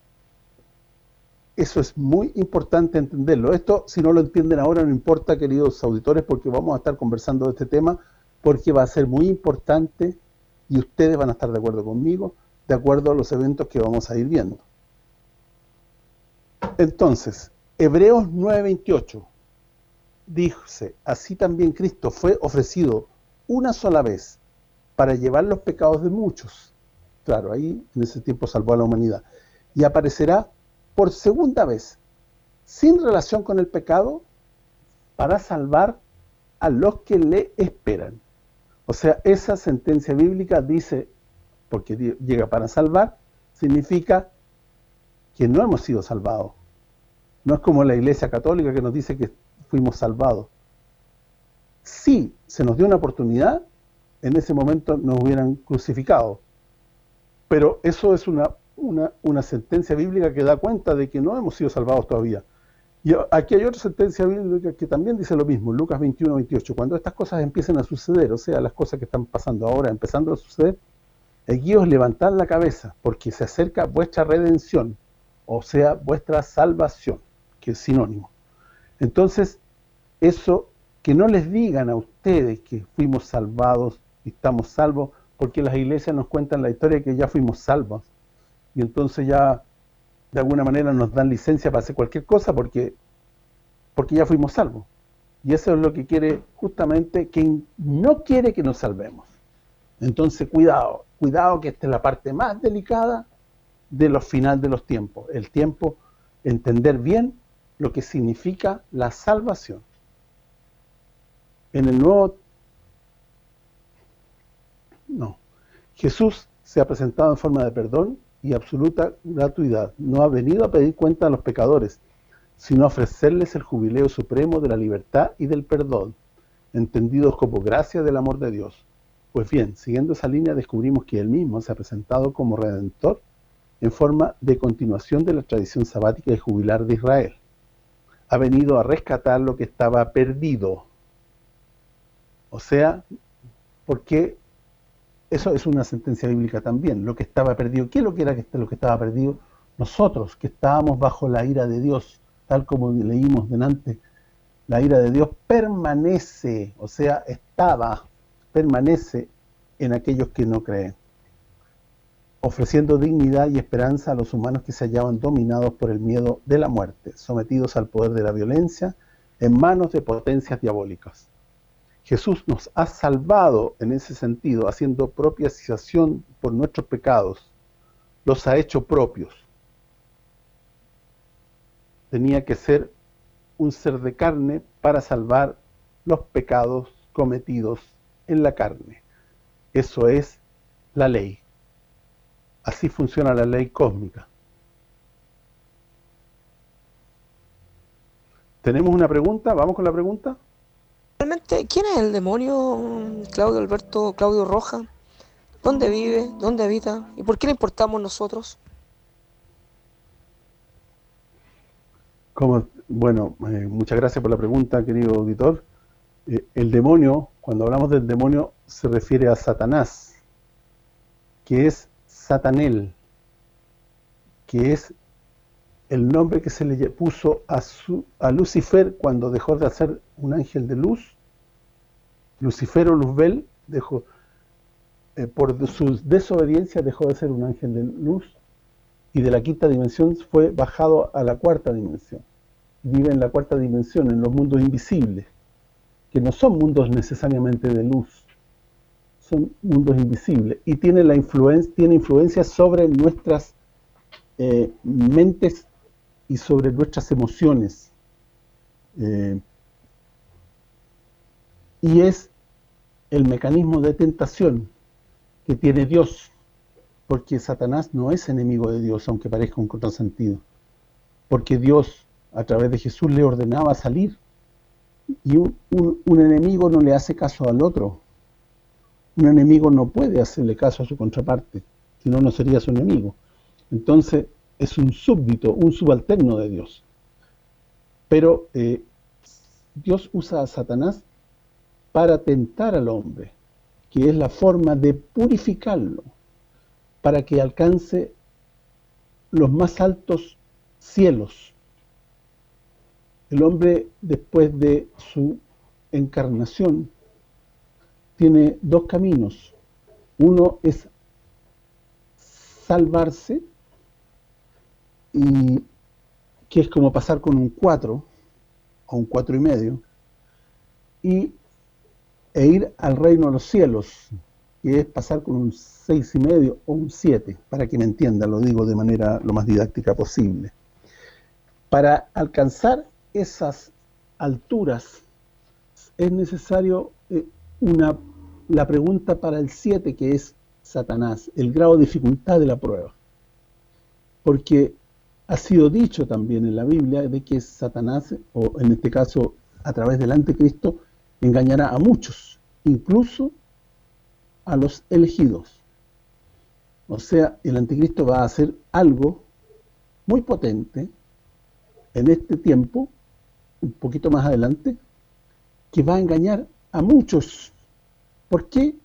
eso es muy importante entenderlo. Esto, si no lo entienden ahora, no importa, queridos auditores, porque vamos a estar conversando de este tema, porque va a ser muy importante, y ustedes van a estar de acuerdo conmigo, de acuerdo a los eventos que vamos a ir viendo. Entonces, Hebreos 9:28 dice, así también Cristo fue ofrecido una sola vez para llevar los pecados de muchos. Claro, ahí en ese tiempo salvó a la humanidad. Y aparecerá por segunda vez, sin relación con el pecado, para salvar a los que le esperan. O sea, esa sentencia bíblica dice porque llega para salvar, significa que no hemos sido salvados. No es como la Iglesia Católica que nos dice que fuimos salvados. Si se nos dio una oportunidad, en ese momento nos hubieran crucificado. Pero eso es una, una, sentencia bíblica que da cuenta de que no hemos sido salvados todavía. Y aquí hay otra sentencia bíblica que también dice lo mismo, Lucas 21, 28. Cuando estas cosas empiecen a suceder, o sea, las cosas que están pasando ahora, empezando a suceder, Guíos levantad la cabeza, porque se acerca vuestra redención, o sea, vuestra salvación, que es sinónimo. Entonces, eso, que no les digan a ustedes que fuimos salvados y estamos salvos, porque las iglesias nos cuentan la historia que ya fuimos salvos, y entonces ya de alguna manera nos dan licencia para hacer cualquier cosa porque porque ya fuimos salvos. Y eso es lo que quiere justamente quien no quiere que nos salvemos. Entonces, cuidado, cuidado que esta es la parte más delicada de los final de los tiempos. El tiempo, entender bien lo que significa la salvación. En el Nuevo... No. Jesús se ha presentado en forma de perdón y absoluta gratuidad. No ha venido a pedir cuenta a los pecadores, sino a ofrecerles el jubileo supremo de la libertad y del perdón, entendidos como gracia del amor de Dios pues bien, siguiendo esa línea descubrimos que él mismo se ha presentado como Redentor en forma de continuación de la tradición sabática de jubilar de Israel. Ha venido a rescatar lo que estaba perdido. O sea, porque eso es una sentencia bíblica también, lo que estaba perdido. ¿Qué es lo que era lo que estaba perdido? nosotros que estábamos bajo la ira de Dios, tal como leímos delante, la ira de Dios permanece, o sea, estaba, permanece en aquellos que no creen, ofreciendo dignidad y esperanza a los humanos que se hallaban dominados por el miedo de la muerte, sometidos al poder de la violencia, en manos de potencias diabólicas. Jesús nos ha salvado en ese sentido, haciendo propiciación por nuestros pecados, los ha hecho propios. Tenía que ser un ser de carne para salvar los pecados cometidos en la carne. Eso es la ley. Así funciona la ley cósmica. ¿Tenemos una pregunta? ¿Vamos con la pregunta? Realmente, ¿quién es el demonio, Claudio Alberto, Claudio Roja? ¿Dónde vive? ¿Dónde habita? ¿Y por qué le importamos nosotros? Como, bueno, eh, muchas gracias por la pregunta, querido auditor. Eh, el demonio, cuando hablamos del demonio, se refiere a Satanás, que es Satanel, que es el nombre que se le puso a, Lucifer cuando dejó de ser un ángel de luz. Lucifer o Luzbel dejó, eh, por su desobediencia dejó de ser un ángel de luz y de la quinta dimensión fue bajado a la cuarta dimensión. Vive en la cuarta dimensión, en los mundos invisibles, que no son mundos necesariamente de luz, son mundos invisibles y tiene la influencia tiene influencia sobre nuestras eh, mentes y sobre nuestras emociones. Eh, y es el mecanismo de tentación que tiene Dios, porque Satanás no es enemigo de Dios, aunque parezca un contrasentido, porque Dios a través de Jesús le ordenaba salir, y un, un enemigo no le hace caso al otro, un enemigo no puede hacerle caso a su contraparte, si no, no sería su enemigo. Entonces, es un súbdito, un subalterno de Dios. Pero eh, Dios usa a Satanás para tentar al hombre, que es la forma de purificarlo, para que alcance los más altos cielos. El hombre, después de su encarnación, tiene dos caminos. Uno es salvarse y que es como pasar con un 4 o un 4 y medio y e ir al reino de los cielos que es pasar con un 6 y medio o un 7 para que me entienda, lo digo de manera lo más didáctica posible para alcanzar esas alturas es necesario eh, una la pregunta para el 7 que es Satanás, el grado de dificultad de la prueba porque ha sido dicho también en la Biblia de que Satanás, o en este caso a través del anticristo, engañará a muchos, incluso a los elegidos. O sea, el anticristo va a hacer algo muy potente en este tiempo, un poquito más adelante, que va a engañar a muchos. ¿Por qué?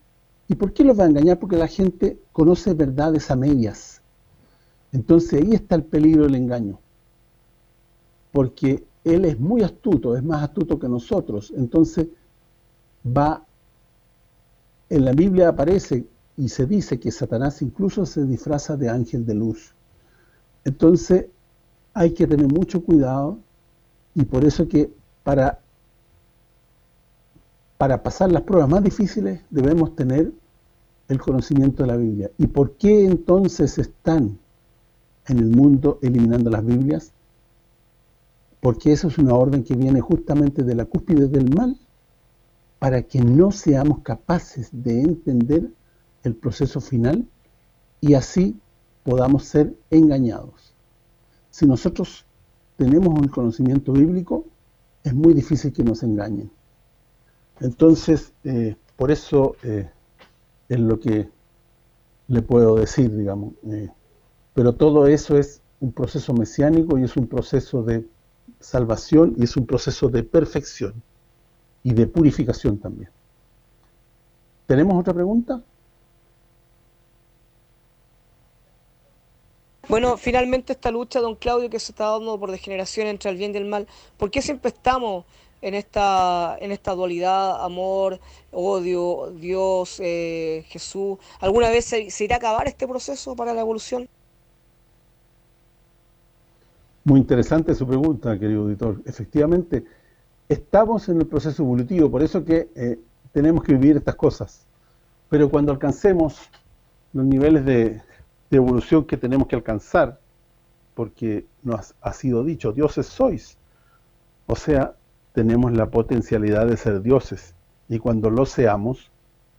¿Y por qué los va a engañar? Porque la gente conoce verdades a medias entonces ahí está el peligro del engaño. Porque él es muy astuto, es más astuto que nosotros. Entonces va, en la Biblia aparece y se dice que Satanás incluso se disfraza de ángel de luz. Entonces hay que tener mucho cuidado y por eso que para para pasar las pruebas más difíciles debemos tener el conocimiento de la Biblia. ¿Y por qué entonces están en el mundo eliminando las Biblias, porque eso es una orden que viene justamente de la cúspide del mal, para que no seamos capaces de entender el proceso final y así podamos ser engañados. Si nosotros tenemos un conocimiento bíblico, es muy difícil que nos engañen. Entonces, eh, por eso eh, es lo que le puedo decir, digamos. Eh, pero todo eso es un proceso mesiánico y es un proceso de salvación y es un proceso de perfección y de purificación también. ¿Tenemos otra pregunta? Bueno, finalmente esta lucha, don Claudio, que se está dando por degeneración entre el bien y el mal, ¿por qué siempre estamos en esta, en esta dualidad, amor, odio, Dios, eh, Jesús? ¿Alguna vez se, irá a acabar este proceso para la evolución? Muy interesante su pregunta, querido auditor. Efectivamente, estamos en el proceso evolutivo, por eso que eh, tenemos que vivir estas cosas. Pero cuando alcancemos los niveles de, de evolución que tenemos que alcanzar, porque nos ha sido dicho, dioses sois. O sea, tenemos la potencialidad de ser dioses. Y cuando lo seamos,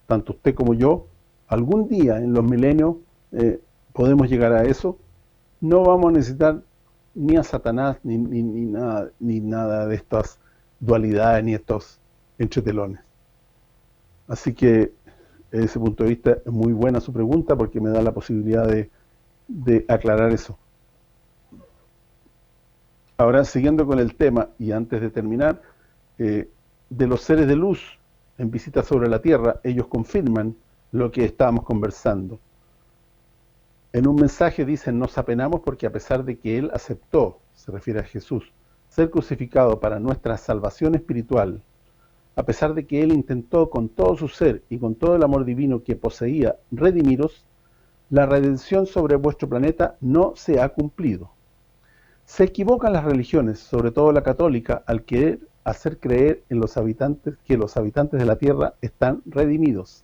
tanto usted como yo, algún día en los milenios eh, podemos llegar a eso, no vamos a necesitar ni a Satanás, ni, ni, ni, nada, ni nada de estas dualidades, ni estos entretelones. Así que, desde ese punto de vista, es muy buena su pregunta porque me da la posibilidad de, de aclarar eso. Ahora, siguiendo con el tema, y antes de terminar, eh, de los seres de luz en visita sobre la Tierra, ellos confirman lo que estábamos conversando. En un mensaje dicen, nos apenamos porque a pesar de que Él aceptó, se refiere a Jesús, ser crucificado para nuestra salvación espiritual, a pesar de que Él intentó con todo su ser y con todo el amor divino que poseía redimiros, la redención sobre vuestro planeta no se ha cumplido. Se equivocan las religiones, sobre todo la católica, al querer hacer creer en los habitantes que los habitantes de la Tierra están redimidos.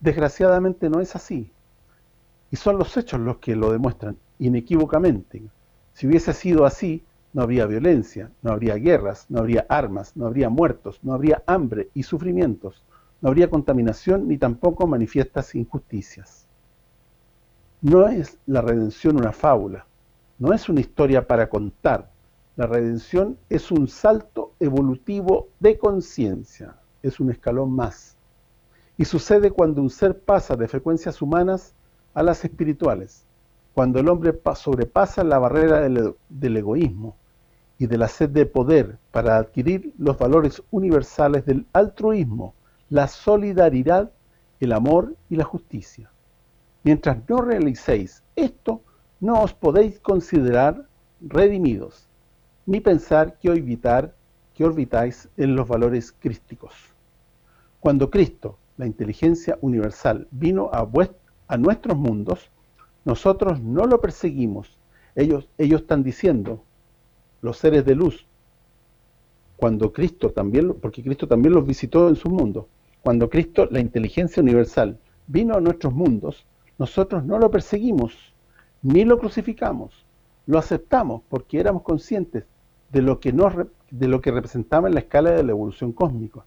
Desgraciadamente no es así. Y son los hechos los que lo demuestran inequívocamente. Si hubiese sido así, no habría violencia, no habría guerras, no habría armas, no habría muertos, no habría hambre y sufrimientos, no habría contaminación ni tampoco manifiestas injusticias. No es la redención una fábula, no es una historia para contar. La redención es un salto evolutivo de conciencia, es un escalón más. Y sucede cuando un ser pasa de frecuencias humanas a las espirituales, cuando el hombre sobrepasa la barrera del, del egoísmo y de la sed de poder para adquirir los valores universales del altruismo, la solidaridad, el amor y la justicia. Mientras no realicéis esto, no os podéis considerar redimidos, ni pensar que orbitar, que orbitáis en los valores crísticos. Cuando Cristo, la inteligencia universal, vino a, a nuestros mundos, nosotros no lo perseguimos. Ellos, ellos están diciendo, los seres de luz, cuando Cristo también, porque Cristo también los visitó en su mundo, cuando Cristo, la inteligencia universal, vino a nuestros mundos, nosotros no lo perseguimos, ni lo crucificamos, lo aceptamos porque éramos conscientes de lo que nos de lo que representaba en la escala de la evolución cósmica.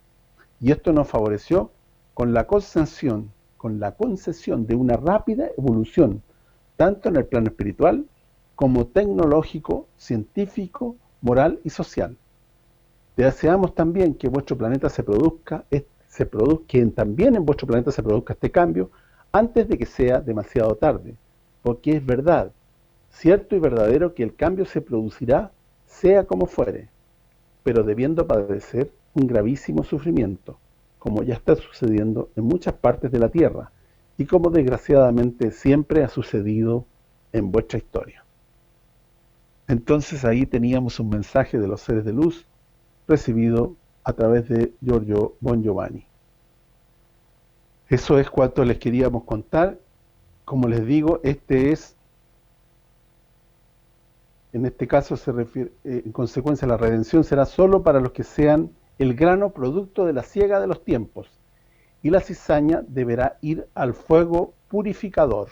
Y esto nos favoreció con la concesión, con la concesión de una rápida evolución, tanto en el plano espiritual como tecnológico, científico, moral y social. Deseamos también que vuestro planeta se produzca, se produzca, que también en vuestro planeta se produzca este cambio antes de que sea demasiado tarde, porque es verdad, cierto y verdadero que el cambio se producirá sea como fuere, pero debiendo padecer un gravísimo sufrimiento, como ya está sucediendo en muchas partes de la Tierra, y como desgraciadamente siempre ha sucedido en vuestra historia. Entonces ahí teníamos un mensaje de los seres de luz recibido a través de Giorgio Bon Giovanni. Eso es cuanto les queríamos contar. Como les digo, este es, en este caso se refiere, eh, en consecuencia la redención será solo para los que sean el grano producto de la ciega de los tiempos, y la cizaña deberá ir al fuego purificador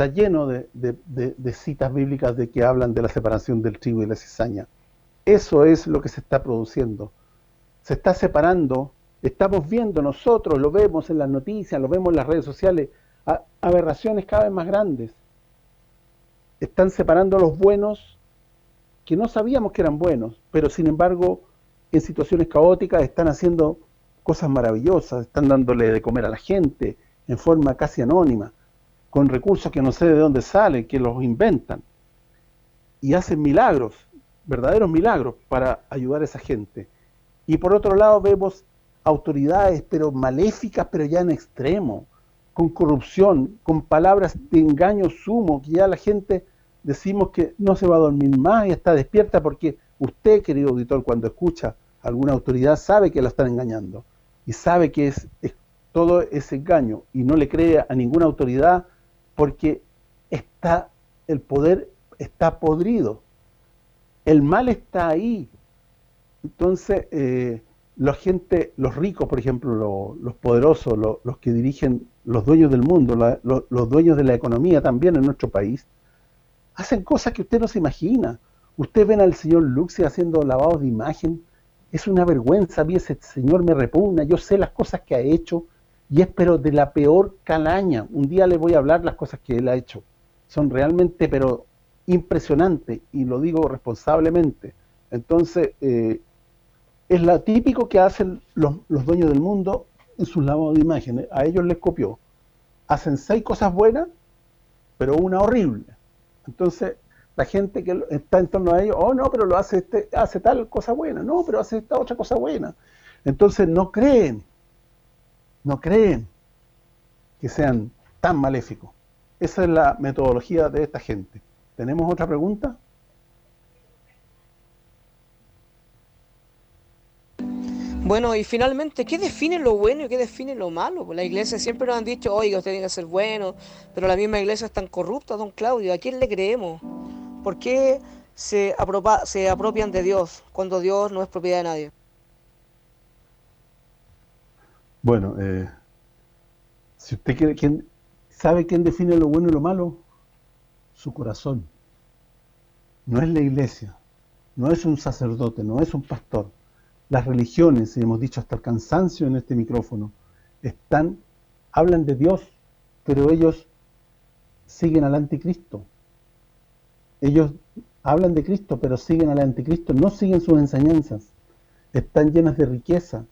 está lleno de, citas bíblicas de que hablan de la separación del trigo y la cizaña. Eso es lo que se está produciendo. Se está separando, estamos viendo nosotros, lo vemos en las noticias, lo vemos en las redes sociales, aberraciones cada vez más grandes. Están separando a los buenos que no sabíamos que eran buenos, pero sin embargo en situaciones caóticas están haciendo cosas maravillosas, están dándole de comer a la gente en forma casi anónima con recursos que no sé de dónde salen, que los inventan, y hacen milagros, verdaderos milagros para ayudar a esa gente. Y por otro lado vemos autoridades, pero maléficas, pero ya en extremo, con corrupción, con palabras de engaño sumo, que ya la gente decimos que no se va a dormir más y está despierta porque usted, querido auditor, cuando escucha alguna autoridad, sabe que la están engañando y sabe que es, todo ese engaño y no le cree a ninguna autoridad porque está el poder está podrido. El mal está ahí. Entonces, eh, la gente, los ricos, por ejemplo, los poderosos, los que dirigen, los dueños del mundo, los dueños de la economía también en nuestro país, hacen cosas que usted no se imagina. Usted ven al señor Luxi haciendo lavados de imagen, es una vergüenza, a mí ese señor me repugna, yo sé las cosas que ha hecho, y es pero de la peor calaña. Un día le voy a hablar las cosas que él ha hecho. Son realmente, pero impresionantes, y lo digo responsablemente. Entonces, eh, es lo típico que hacen los, los dueños del mundo en sus lavados de imágenes. A ellos les copió. Hacen seis cosas buenas, pero una horrible. Entonces, la gente que está en torno a ellos, oh no, pero lo hace este, hace tal cosa buena, no, pero hace esta otra cosa buena. Entonces no creen, no creen que sean tan maléficos. Esa es la metodología de esta gente. ¿Tenemos otra pregunta? Bueno, y finalmente, ¿qué define lo bueno y qué define lo malo? Pues la iglesia siempre nos han dicho, oiga, usted tiene que ser bueno, pero la misma iglesia es tan corrupta, don Claudio, ¿a quién le creemos? ¿Por qué se, se apropian de Dios cuando Dios no es propiedad de nadie? Bueno, eh, si usted quiere, ¿quién, ¿sabe quién define lo bueno y lo malo? Su corazón. No es la iglesia, no es un sacerdote, no es un pastor las religiones, y hemos dicho hasta el cansancio en este micrófono, están hablan de Dios, pero ellos siguen al anticristo. Ellos hablan de Cristo, pero siguen al anticristo, no siguen sus enseñanzas. Están llenas de riqueza.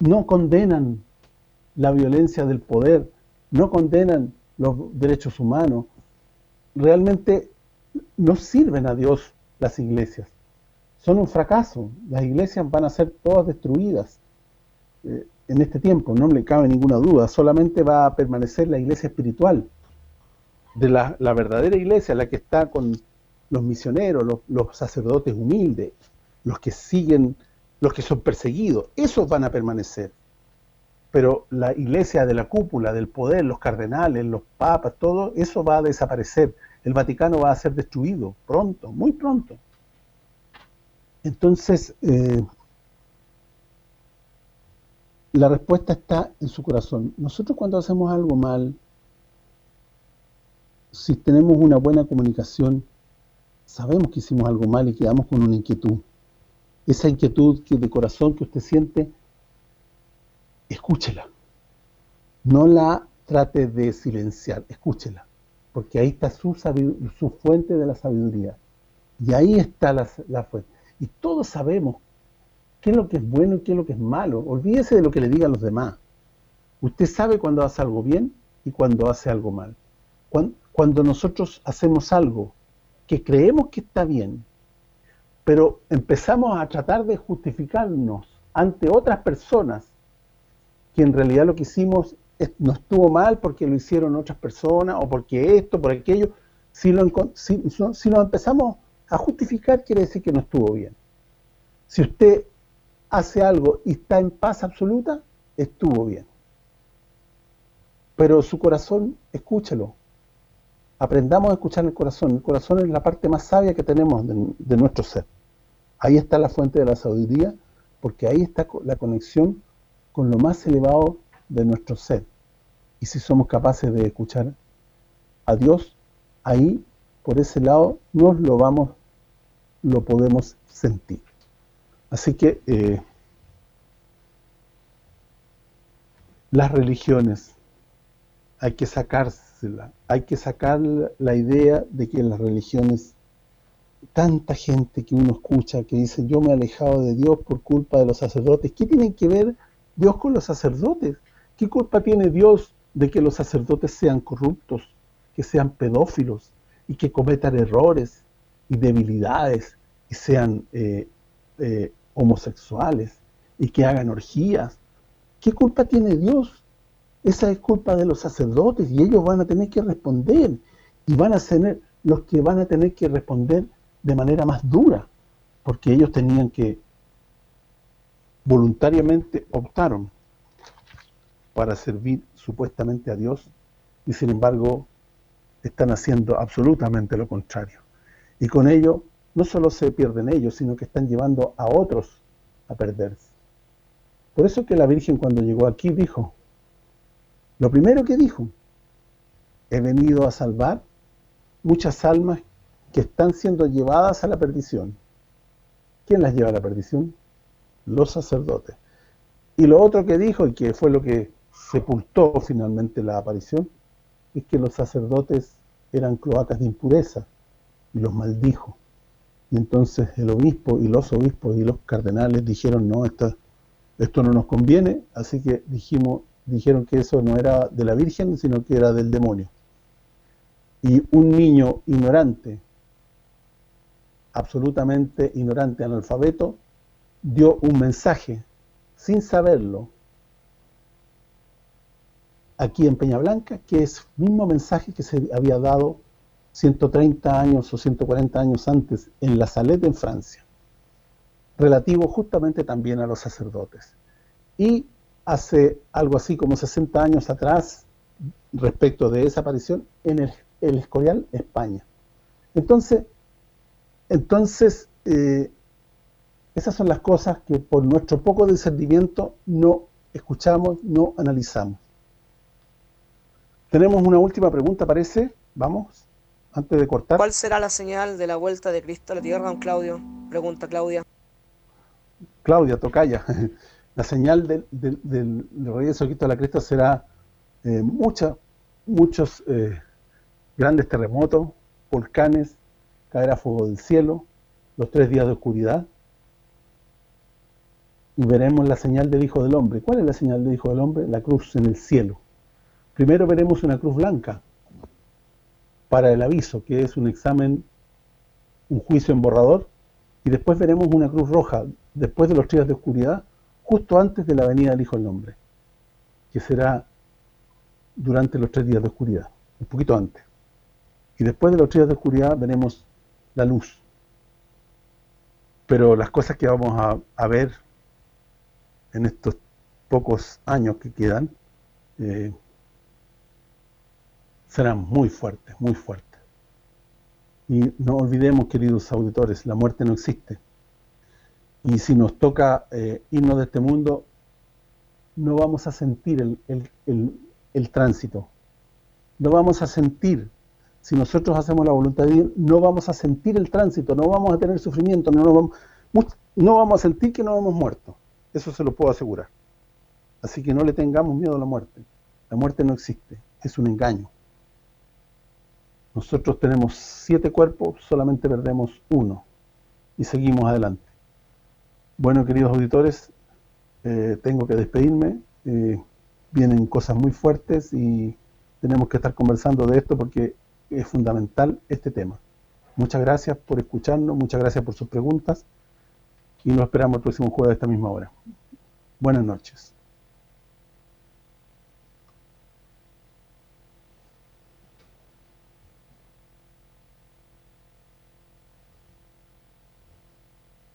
No condenan la violencia del poder, no condenan los derechos humanos. Realmente no sirven a Dios las iglesias son un fracaso. Las iglesias van a ser todas destruidas eh, en este tiempo, no le cabe ninguna duda. Solamente va a permanecer la iglesia espiritual, de la, verdadera iglesia, la que está con los misioneros, los, sacerdotes humildes, los que siguen, los que son perseguidos, esos van a permanecer. Pero la iglesia de la cúpula, del poder, los cardenales, los papas, todo eso va a desaparecer. El Vaticano va a ser destruido pronto, muy pronto. Entonces, eh, la respuesta está en su corazón. Nosotros cuando hacemos algo mal, si tenemos una buena comunicación, sabemos que hicimos algo mal y quedamos con una inquietud. Esa inquietud que de corazón que usted siente, escúchela. No la trate de silenciar, escúchela. Porque ahí está su, fuente de la sabiduría. Y ahí está la, la fuente. Y todos sabemos qué es lo que es bueno y qué es lo que es malo. Olvídese de lo que le digan los demás. Usted sabe cuando hace algo bien y cuando hace algo mal. Cuando, nosotros hacemos algo que creemos que está bien, pero empezamos a tratar de justificarnos ante otras personas que en realidad lo que hicimos no estuvo mal porque lo hicieron otras personas o porque esto, por aquello, si lo, si, si lo empezamos a justificar quiere decir que no estuvo bien. Si usted hace algo y está en paz absoluta, estuvo bien. Pero su corazón, escúchelo. Aprendamos a escuchar el corazón. El corazón es la parte más sabia que tenemos de, nuestro ser. Ahí está la fuente de la sabiduría, porque ahí está la conexión con lo más elevado de nuestro ser. Y si somos capaces de escuchar a Dios, ahí por ese lado nos lo vamos, lo podemos sentir. Así que eh, las religiones hay que sacársela, hay que sacar la idea de que las religiones tanta gente que uno escucha que dice yo me he alejado de Dios por culpa de los sacerdotes, ¿qué tiene que ver Dios con los sacerdotes? ¿Qué culpa tiene Dios de que los sacerdotes sean corruptos, que sean pedófilos, y que cometan errores y debilidades y sean eh, eh, homosexuales y que hagan orgías. ¿Qué culpa tiene Dios? esa es culpa de los sacerdotes y ellos van a tener que responder y van a ser los que van a tener que responder de manera más dura porque ellos tenían que voluntariamente optaron para servir supuestamente a Dios y sin embargo están haciendo absolutamente lo contrario. Y con ello no solo se pierden ellos, sino que están llevando a otros a perderse. Por eso que la Virgen cuando llegó aquí dijo, lo primero que dijo, he venido a salvar muchas almas que están siendo llevadas a la perdición. ¿Quién las lleva a la perdición? Los sacerdotes. Y lo otro que dijo, y que fue lo que sepultó finalmente la aparición, es que los sacerdotes eran cloacas de impureza, y los maldijo. Y entonces el obispo y los obispos y los cardenales dijeron, no, esto, esto no nos conviene, así que dijimos dijeron que eso no era de la Virgen, sino que era del demonio. Y un niño ignorante, absolutamente ignorante, analfabeto, dio un mensaje, sin saberlo, aquí en Peña Blanca, que es el mismo mensaje que se había dado 130 años o 140 años antes en La Salette, en Francia, relativo justamente también a los sacerdotes. Y hace algo así como 60 años atrás, respecto de esa aparición, en el, Escorial, España. Entonces, entonces eh, esas son las cosas que por nuestro poco discernimiento no escuchamos, no analizamos. Tenemos una última pregunta, parece. Vamos antes de cortar. ¿Cuál será la señal de la vuelta de Cristo a la tierra, don Claudio? Pregunta Claudia. Claudia, tocaya. La señal del, del, del, regreso de Cristo a la Cristo será eh, muchos eh, grandes terremotos, volcanes, caerá fuego del cielo, los tres días de oscuridad, y veremos la señal del Hijo del Hombre. ¿Cuál es la señal del Hijo del Hombre? La cruz en el cielo. Primero veremos una cruz blanca, para el aviso, que es un examen, un juicio en borrador, y después veremos una cruz roja, después de los días de oscuridad, justo antes de la venida del Hijo del Hombre, que será durante los tres días de oscuridad, un poquito antes. Y después de los tres días de oscuridad veremos la luz. Pero las cosas que vamos a, a ver en estos pocos años que quedan, eh, serán muy fuertes, muy fuertes. Y no olvidemos, queridos auditores, la muerte no existe. Y si nos toca eh, irnos de este mundo, no vamos a sentir el, tránsito. No vamos a sentir, si nosotros hacemos la voluntad de Dios, no vamos a sentir el tránsito, no vamos a tener sufrimiento, no, vamos, no vamos a sentir que no hemos muerto. Eso se lo puedo asegurar. Así que no le tengamos miedo a la muerte. La muerte no existe, es un engaño. Nosotros tenemos siete cuerpos, solamente perdemos uno y seguimos adelante. Bueno, queridos auditores, eh, tengo que despedirme. Eh, vienen cosas muy fuertes y tenemos que estar conversando de esto porque es fundamental este tema. Muchas gracias por escucharnos, muchas gracias por sus preguntas y nos esperamos el próximo jueves a esta misma hora. Buenas noches.